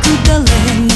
く誰も